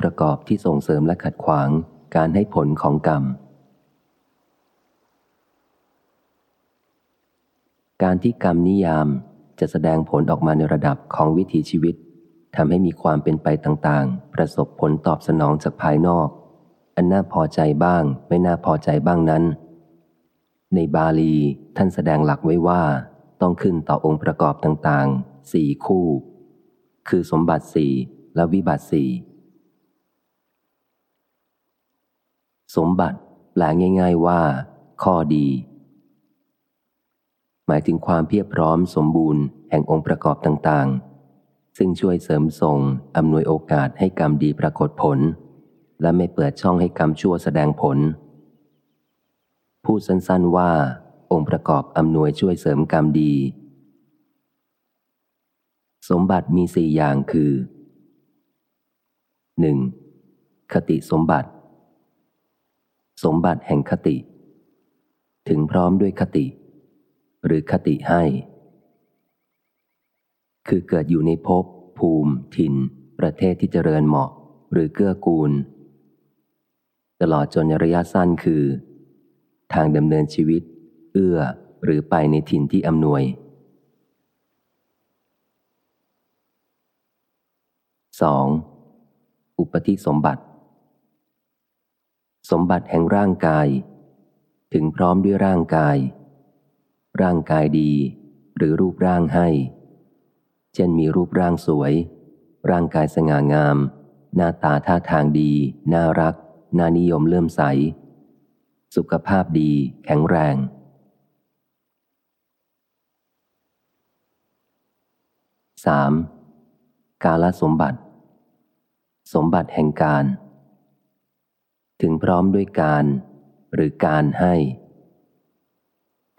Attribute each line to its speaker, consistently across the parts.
Speaker 1: ประกอบที่ส่งเสริมและขัดขวางการให้ผลของกรรม การที่กรรมนิยามจะแสดงผลออกมาในระดับของวิถีชีวิตทำให้มีความเป็นไปต่างๆ ประสบผลตอบสนองจากภายนอก อันน่าพอใจบ้าง ไม่น่าพอใจบ้างนั้น ในบาลีท่านแสดงหลักไว้ว่า ต้องขึ้นต่อองค์ประกอบต่างๆสี่คู่ คือสมบัติสี่และวิบัติสี่ สมบัติแปลง่าย ๆว่า ข้อดี หมายถึงความเพียบพร้อมสมบูรณ์แห่งองค์ประกอบต่างๆ ซึ่งช่วยเสริมส่งอำนวยโอกาสให้กรรมดีปรากฏผล และไม่เปิดช่องให้กรรมชั่วแสดงผล พูดสั้นๆว่า องค์ประกอบอำนวยช่วยเสริมกรรมดี สมบัติมีสี่อย่างคือ 1. คติสมบัติ สมบัติแห่งคติ ถึงพร้อมด้วยคติ หรือคติให้ คือเกิดอยู่ในภพภูมิ ถิ่น ประเทศที่เจริญเหมาะ หรือเกื้อกูล ตลอดจนระยะสั้นคือ ทางดำเนินชีวิต เอื้อหรือไปในถิ่นที่อำนวย 2. อุปธิสมบัติ สมบัติแห่งร่างกาย ถึงพร้อมด้วยร่างกาย ร่างกายดี หรือรูปร่างให้ เช่นมีรูปร่างสวย ร่างกายสง่างาม หน้าตาท่าทางดี น่ารัก น่านิยมเลื่อมใส สุขภาพดี แข็งแรง 3. กาลสมบัติ สมบัติแห่งการ ถึงพร้อมด้วยการหรือการให้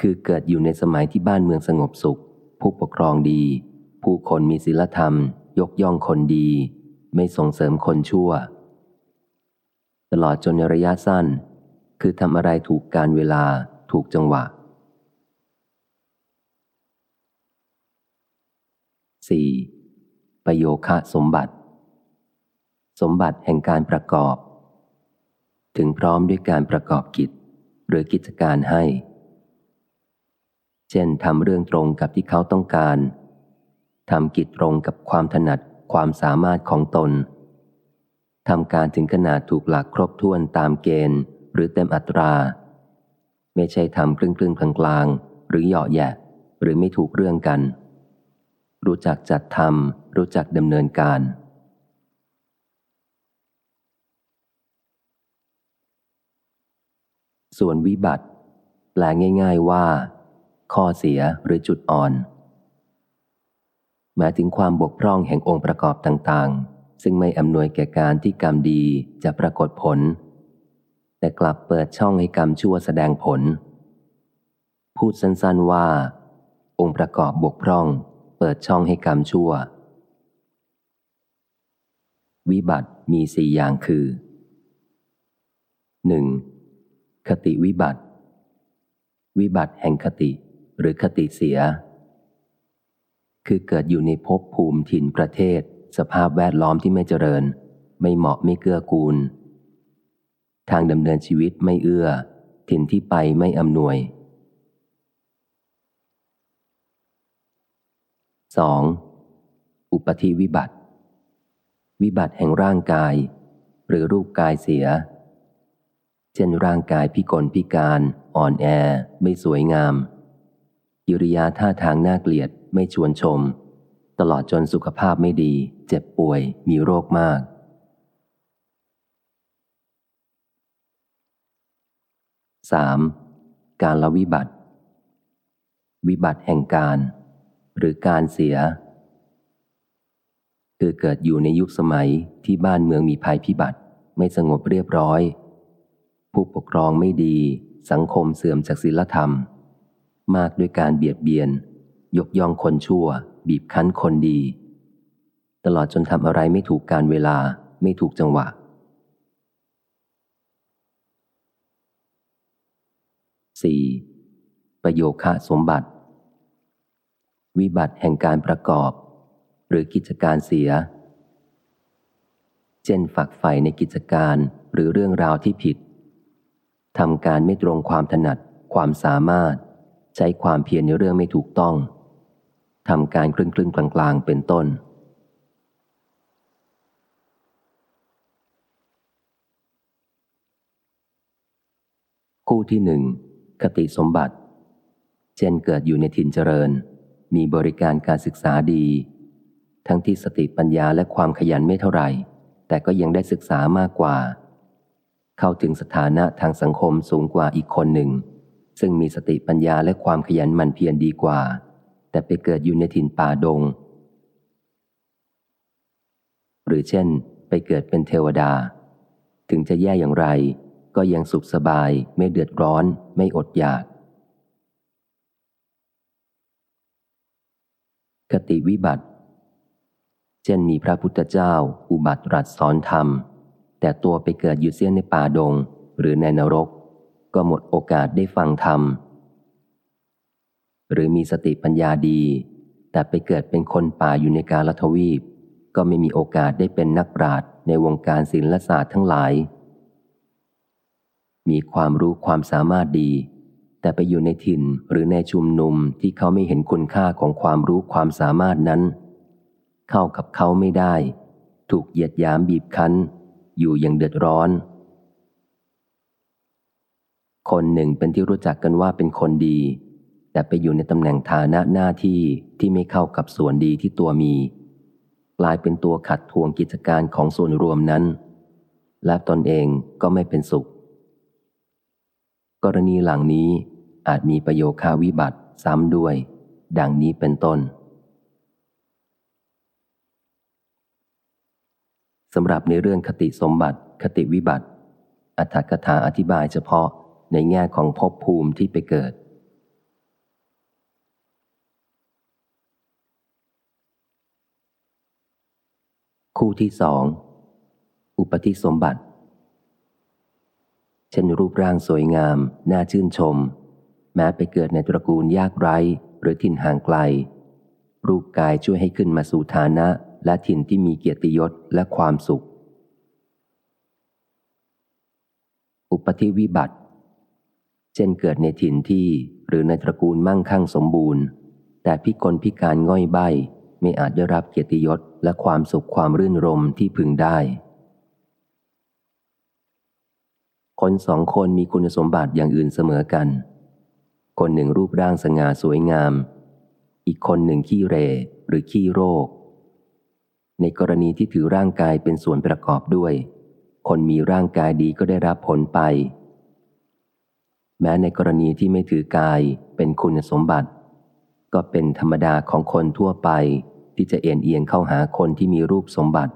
Speaker 1: คือเกิดอยู่ในสมัยที่บ้านเมืองสงบสุข ผู้ปกครองดี ผู้คนมีศีลธรรม ยกย่องคนดี ไม่ส่งเสริมคนชั่ว ตลอดจนในระยะสั้น คือทำอะไรถูกการเวลาถูกจังหวะ 4. ประโยคะสมบัติ สมบัติแห่งการประกอบ ถึงพร้อมด้วยการประกอบกิจ หรือกิจการให้ เช่นทำเรื่องตรงกับที่เขาต้องการทำกิจตรงกับความถนัดความสามารถของตนทำการถึงขนาดถูกหลักครบถ้วนตามเกณฑ์ หรือเต็มอัตรา ไม่ใช่ทำครึ่งครึ่งกลางกลางหรือเหยาะแยะ หรือไม่ถูกเรื่องกัน รู้จักจัดทำรู้จักดำเนินการ ส่วนวิบัติ แปลง่าย ๆว่า ข้อเสียหรือจุดอ่อน หมายถึงความบกพร่องแห่งองค์ประกอบต่างๆ ซึ่งไม่อำนวยแก่การที่กรรมดีจะปรากฏผล แต่กลับเปิดช่องให้กรรมชั่วแสดงผล พูดสั้นๆว่า องค์ประกอบบกพร่อง เปิดช่องให้กรรมชั่ว วิบัติมีสี่อย่างคือ 1. คติวิบัติ วิบัติแห่งคติหรือคติเสีย คือเกิดอยู่ในภพภูมิถิ่นประเทศ สภาพแวดล้อมที่ไม่เจริญ ไม่เหมาะไม่เกื้อกูล ทางดำเนินชีวิตไม่เอื้อ ถิ่นที่ไปไม่อำนวย 2. อุปธิวิบัติ วิบัติแห่งร่างกาย หรือรูปกายเสีย เช่นร่างกายพิกลพิการอ่อนแอ ไม่สวยงามกิริยาท่าทางน่าเกลียดไม่ชวนชม ตลอดจนสุขภาพไม่ดี เจ็บป่วยมีโรคมาก 3. การละวิบัติ วิบัติแห่งการ หรือการเสีย คือเกิดอยู่ในยุคสมัยที่บ้านเมืองมีภัยพิบัติ ไม่สงบเรียบร้อย ผู้ปกครองไม่ดี สังคมเสื่อมจากศีลธรรม มากด้วยการเบียดเบียน ยกย่องคนชั่ว บีบคั้นคนดี ตลอดจนทำอะไรไม่ถูกการเวลาไม่ถูกจังหวะ 4. ประโยคะสมบัติ วิบัติแห่งการประกอบ หรือกิจการเสีย เช่นฝักใฝ่ในกิจการหรือเรื่องราวที่ผิด ทำการไม่ตรงความถนัด ความสามารถ ใช้ความเพียรในเรื่องไม่ถูกต้องทำการครึ่งครึ่งกลางๆเป็นต้น คู่ที่หนึ่งคติสมบัติ เช่นเกิดอยู่ในถิ่นเจริญ มีบริการการศึกษาดี ทั้งที่สติปัญญาและความขยันไม่เท่าไหร่ แต่ก็ยังได้ศึกษามากกว่า เข้าถึงสถานะทางสังคมสูงกว่าอีกคนหนึ่ง ซึ่งมีสติปัญญาและความขยันหมั่นเพียรดีกว่า แต่ไปเกิดอยู่ในถิ่นป่าดง หรือเช่น ไปเกิดเป็นเทวดา ถึงจะแย่อย่างไร ก็ยังสุขสบายไม่เดือดร้อน ไม่อดอยาก คติวิบัติ เช่นมีพระพุทธเจ้าอุบัติรัสสอนธรรม แต่ตัวไปเกิดอยู่เสี้ยนในป่าดง หรือในนรก ก็หมดโอกาสได้ฟังธรรม หรือมีสติปัญญาดี แต่ไปเกิดเป็นคนป่าอยู่ในกาลทวีป ก็ไม่มีโอกาสได้เป็นนักปราชญ์ในวงการศิลปศาสตร์ทั้งหลาย มีความรู้ความสามารถดี แต่ไปอยู่ในถิ่นหรือในชุมนุมที่เขาไม่เห็นคุณค่าของความรู้ความสามารถนั้น เข้ากับเขาไม่ได้ ถูกเหยียดยามบีบคั้น อยู่อย่างเดือดร้อน คนหนึ่งเป็นที่รู้จักกันว่าเป็นคนดี แต่ไปอยู่ในตำแหน่งฐานะหน้าที่ที่ไม่เข้ากับส่วนดีที่ตัวมี กลายเป็นตัวขัดทวงกิจการของส่วนรวมนั้น และตนเองก็ไม่เป็นสุข กรณีหลังนี้อาจมีประโยคาวิบัติซ้ำด้วย ดังนี้เป็นต้น สำหรับในเรื่องคติสมบัติ คติวิบัติ อัตถกถาอธิบายเฉพาะในแง่ของภพภูมิที่ไปเกิด คู่ที่สองอุปธิสมบัติ เช่นรูปร่างสวยงาม น่าชื่นชม แม้ไปเกิดในตระกูลยากไร้หรือถิ่นห่างไกล รูปกายช่วยให้ขึ้นมาสู่ฐานะ และถิ่นที่มีเกียรติยศและความสุข อุปธิวิบัติ เช่นเกิดในถิ่นที่หรือในตระกูลมั่งคั่งสมบูรณ์ แต่พิกลพิการง่อยใบไม่อาจได้รับเกียรติยศและความสุขความรื่นรมที่พึงได้ คนสองคนมีคุณสมบัติอย่างอื่นเสมอกัน คนหนึ่งรูปร่างสง่าสวยงาม อีกคนหนึ่งขี้เรหรือขี้โรค ในกรณีที่ถือร่างกายเป็นส่วนประกอบด้วย คนมีร่างกายดีก็ได้รับผลไป แม้ในกรณีที่ไม่ถือกายเป็นคุณสมบัติ ก็เป็นธรรมดาของคนทั่วไปที่จะเอ็นเอียงเข้าหาคนที่มีรูปสมบัติ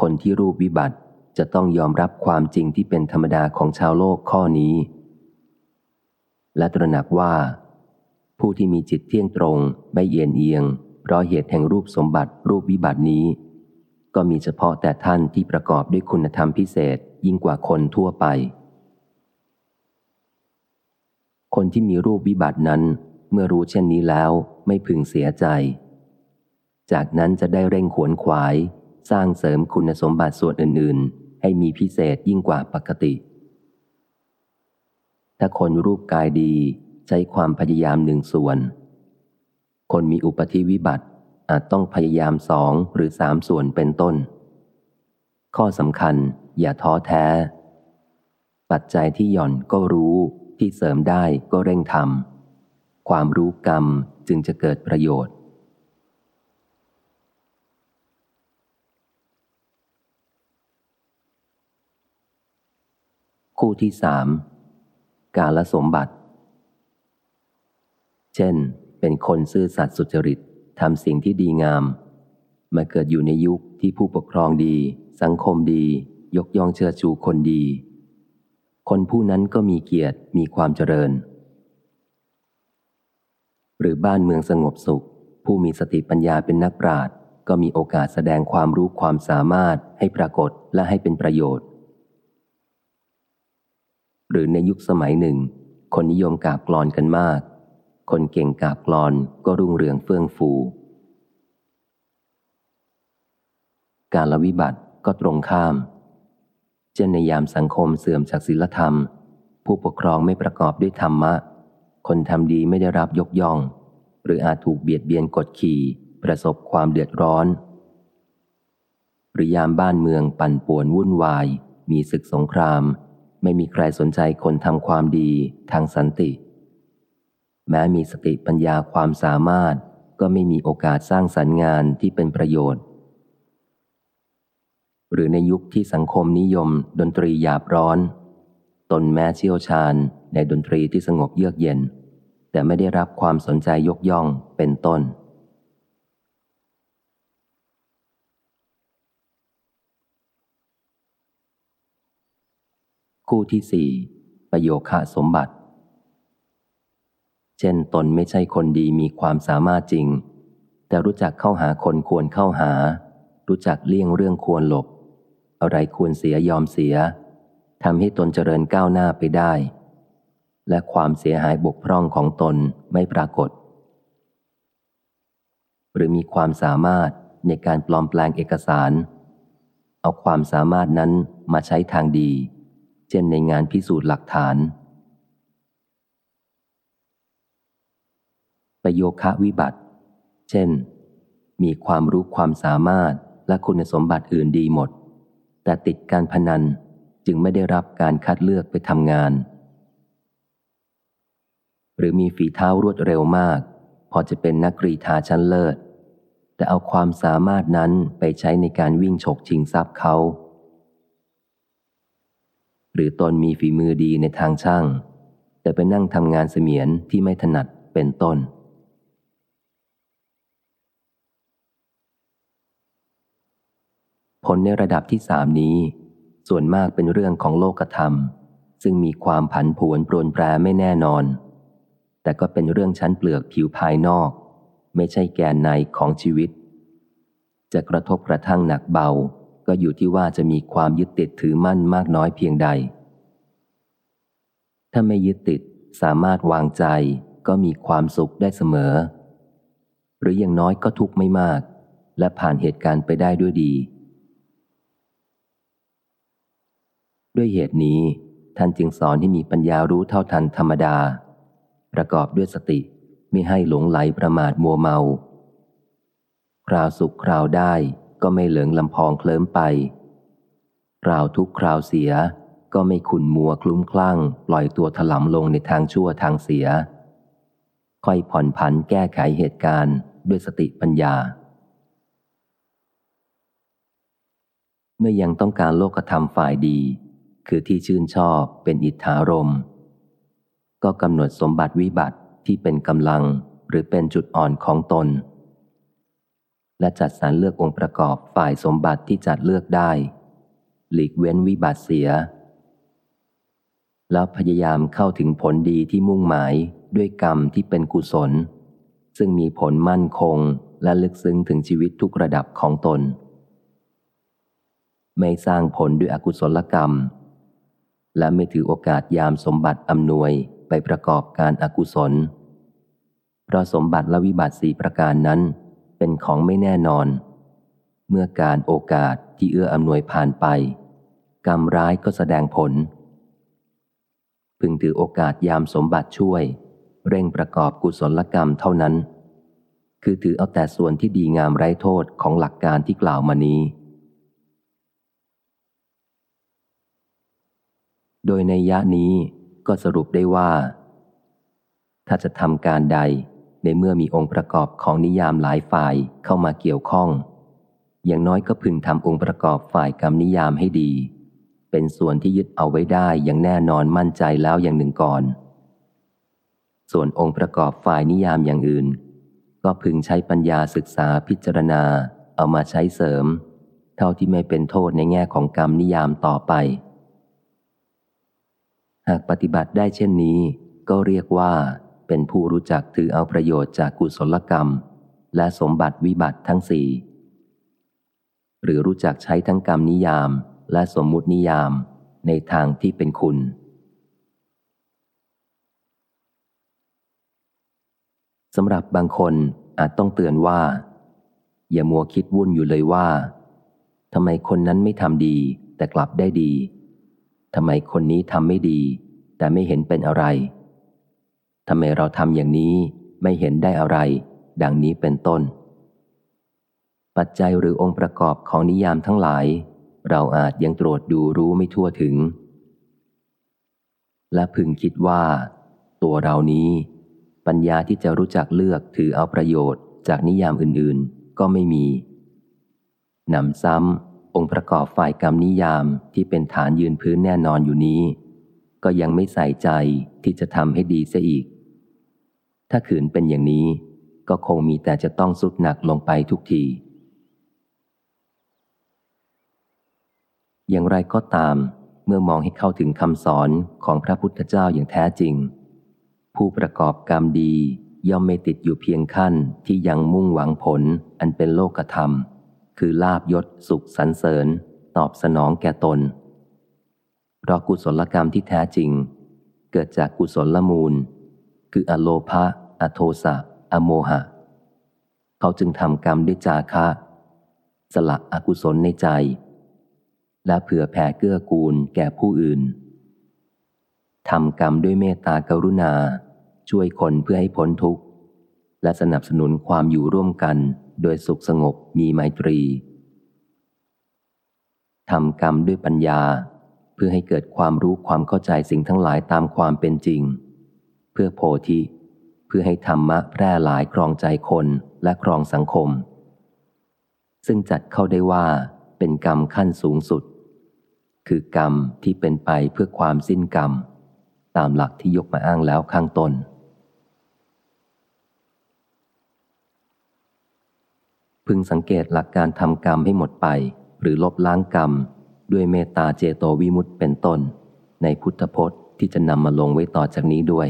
Speaker 1: คนที่รูปวิบัติจะต้องยอมรับความจริงที่เป็นธรรมดาของชาวโลกข้อนี้ และตระหนักว่า ผู้ที่มีจิตเที่ยงตรงไม่เอียนเอียง เพราะเหตุแห่งรูปสมบัติรูปวิบัตินี้ ก็มีเฉพาะแต่ท่านที่ประกอบด้วยคุณธรรมพิเศษยิ่งกว่าคนทั่วไป คนที่มีรูปวิบัตินั้น เมื่อรู้เช่นนี้แล้วไม่พึงเสียใจ จากนั้นจะได้เร่งขวนขวาย สร้างเสริมคุณสมบัติส่วนอื่น ๆ ให้มีพิเศษยิ่งกว่าปกติ ถ้าคนรูปกายดีใช้ความพยายามหนึ่งส่วน คนมีอุปธิวิบัติ อาจต้องพยายามสองหรือสามส่วนเป็นต้น ข้อสำคัญอย่าท้อแท้ ปัจจัยที่หย่อนก็รู้ที่เสริมได้ก็เร่งทำความรู้กรรมจึงจะเกิดประโยชน์ คู่ที่สามกาลสมบัติ เช่น เป็นคนซื่อสัตย์สุจริตทำสิ่งที่ดีงาม มาเกิดอยู่ในยุคที่ผู้ปกครองดี สังคมดี ยกย่องเชิดชูคนดี คนผู้นั้นก็มีเกียรติมีความเจริญ หรือบ้านเมืองสงบสุข ผู้มีสติปัญญาเป็นนักปราชญ์ก็มีโอกาสแสดงความรู้ความสามารถให้ปรากฏและให้เป็นประโยชน์ หรือในยุคสมัยหนึ่ง คนนิยมกาบกลอนกันมาก คนเก่งกาบกลอนก็รุ่งเรืองเฟื่องฟู การละวิบัติก็ตรงข้าม เช่นในยามสังคมเสื่อมจากศีลธรรม ผู้ปกครองไม่ประกอบด้วยธรรมะ คนทำดีไม่ได้รับยกย่อง หรืออาจถูกเบียดเบียนกดขี่ ประสบความเดือดร้อน หรือยามบ้านเมืองปั่นป่วนวุ่นวาย มีศึกสงคราม ไม่มีใครสนใจคนทำความดีทางสันติ แม้มีสติปัญญาความสามารถ ก็ไม่มีโอกาสสร้างสรรค์งานที่เป็นประโยชน์ หรือในยุคที่สังคมนิยม ดนตรีหยาบร้อน ตนแม้เชี่ยวชาญในดนตรีที่สงบเยือกเย็น แต่ไม่ได้รับความสนใจยกย่องเป็นต้นคู่ที่สี่ประโยคะสมบัติ เช่นตนไม่ใช่คนดีมีความสามารถจริง แต่รู้จักเข้าหาคนควรเข้าหา รู้จักเลี่ยงเรื่องควรหลบ อะไรควรเสียยอมเสียทำให้ตนเจริญก้าวหน้าไปได้ และความเสียหายบกพร่องของตนไม่ปรากฏ หรือมีความสามารถในการปลอมแปลงเอกสาร เอาความสามารถนั้นมาใช้ทางดี เช่นในงานพิสูจน์หลักฐาน ประโยคะวิบัติ เช่น มีความรู้ความสามารถและคุณสมบัติอื่นดีหมด แต่ติดการพนันจึงไม่ได้รับการคัดเลือกไปทำงาน หรือมีฝีเท้ารวดเร็วมาก พอจะเป็นนักกรีธาชั้นเลิศ แต่เอาความสามารถนั้นไปใช้ในการวิ่งฉกชิงทรัพย์เขา หรือตนมีฝีมือดีในทางช่าง แต่ไปนั่งทำงานเสมียนที่ไม่ถนัดเป็นต้น ผลในระดับที่สามนี้ ส่วนมากเป็นเรื่องของโลกธรรม ซึ่งมีความผันผวนปรนแปรไม่แน่นอน แต่ก็เป็นเรื่องชั้นเปลือกผิวภายนอก ไม่ใช่แกนในของชีวิต จะกระทบกระทั่งหนักเบา ก็อยู่ที่ว่าจะมีความยึดติดถือมั่นมากน้อยเพียงใด ถ้าไม่ยึดติดสามารถวางใจก็มีความสุขได้เสมอ หรืออย่างน้อยก็ทุกข์ไม่มาก และผ่านเหตุการณ์ไปได้ด้วยดี ด้วยเหตุนี้ท่านจึงสอนให้มีปัญญารู้เท่าทันธรรมดา ประกอบด้วยสติไม่ให้หลงไหลประมาทมัวเมา คราวสุขคราวได้ก็ไม่เหลืองลำพองเคลิ้มไป คราวทุกคราวเสียก็ไม่ขุนมัวคลุ้มคลั่ง ปล่อยตัวถลำลงในทางชั่วทางเสีย ค่อยผ่อนผันแก้ไขเหตุการณ์ด้วยสติปัญญา เมื่อยังต้องการโลกธรรมฝ่ายดี คือที่ชื่นชอบเป็นอิทธารม ก็กำหนดสมบัติวิบัติที่เป็นกำลังหรือเป็นจุดอ่อนของตน และจัดสรรเลือกองค์ประกอบฝ่ายสมบัติที่จัดเลือกได้ หลีกเว้นวิบัติเสีย แล้วพยายามเข้าถึงผลดีที่มุ่งหมายด้วยกรรมที่เป็นกุศล ซึ่งมีผลมั่นคงและลึกซึ้งถึงชีวิตทุกระดับของตน ไม่สร้างผลด้วยอกุศลกรรม และไม่ถือโอกาสยามสมบัติอำนวยไปประกอบการอากุศล เพราะสมบัติและวิบัติสีประการนั้น เป็นของไม่แน่นอน เมื่อการโอกาสที่เอื้ออำนวยผ่านไป กรรมร้ายก็แสดงผล พึงถือโอกาสยามสมบัติช่วย เร่งประกอบกุศลกรรมเท่านั้น คือถือเอาแต่ส่วนที่ดีงามไร้โทษของหลักการที่กล่าวมานี้ โดยในยะนี้ก็สรุปได้ว่า ถ้าจะทำการใดในเมื่อมีองค์ประกอบของนิยามหลายฝ่ายเข้ามาเกี่ยวข้อง อย่างน้อยก็พึงทำองค์ประกอบฝ่ายกรรมนิยามให้ดี เป็นส่วนที่ยึดเอาไว้ได้อย่างแน่นอนมั่นใจแล้วอย่างหนึ่งก่อน ส่วนองค์ประกอบฝ่ายนิยามอย่างอื่น ก็พึงใช้ปัญญาศึกษาพิจารณาเอามาใช้เสริม เท่าที่ไม่เป็นโทษในแง่ของกรรมนิยามต่อไป หากปฏิบัติได้เช่นนี้ ก็เรียกว่า เป็นผู้รู้จักถือเอาประโยชน์จากกุศลกรรม และสมบัติวิบัติทั้งสี่หรือรู้จักใช้ทั้งกรรมนิยามและสมมุตินิยามในทางที่เป็นคุณ สำหรับบางคนอาจต้องเตือนว่า อย่ามัวคิดวุ่นอยู่เลยว่าทำไมคนนั้นไม่ทำดีแต่กลับได้ดี ทำไมคนนี้ทำไม่ดี แต่ไม่เห็นเป็นอะไรทำไมเราทำอย่างนี้ไม่เห็นได้อะไร ดังนี้เป็นต้น ปัจจัยหรือองค์ประกอบของนิยามทั้งหลาย เราอาจยังตรวจดูรู้ไม่ทั่วถึง และพึงคิดว่า ตัวเรานี้ ปัญญาที่จะรู้จักเลือกถือเอาประโยชน์จากนิยามอื่นๆ ก็ไม่มีหนำซ้ำ องค์ประกอบฝ่ายกรรมนิยามที่เป็นฐานยืนพื้นแน่นอนอยู่นี้ ก็ยังไม่ใส่ใจที่จะทำให้ดีเสียอีก ถ้าขืนเป็นอย่างนี้ ก็คงมีแต่จะต้องสุดหนักลงไปทุกที อย่างไรก็ตาม เมื่อมองให้เข้าถึงคำสอนของพระพุทธเจ้าอย่างแท้จริง ผู้ประกอบกรรมดีย่อมไม่ติดอยู่เพียงขั้นที่ยังมุ่งหวังผลอันเป็นโลกธรรม คือลาบยศสุขสรรเสริญ ตอบสนองแก่ตน เพราะกุศลกรรมที่แท้จริง เกิดจากกุศลมูล คืออโลภะอโทสะ อโมหะ เขาจึงทำกรรมด้วยจาคะ สละอกุศลในใจ และเผื่อแผ่เกื้อกูลแก่ผู้อื่นทำกรรมด้วยเมตตากรุณา ช่วยคนเพื่อให้พ้นทุกข์ และสนับสนุนความอยู่ร่วมกันโดยสุขสงบมีไมตรีทำกรรมด้วยปัญญา เพื่อให้เกิดความรู้ความเข้าใจสิ่งทั้งหลายตามความเป็นจริง เพื่อโพธิ เพื่อให้ธรรมะแพร่หลายครองใจคนและครองสังคม ซึ่งจัดเข้าได้ว่าเป็นกรรมขั้นสูงสุด คือกรรมที่เป็นไปเพื่อความสิ้นกรรม ตามหลักที่ยกมาอ้างแล้วข้างต้น พึงสังเกตหลักการทำกรรมให้หมดไป หรือลบล้างกรรม ด้วยเมตตาเจโตวิมุตเป็นต้น ในพุทธพจน์ที่จะนำมาลงไว้ต่อจากนี้ด้วย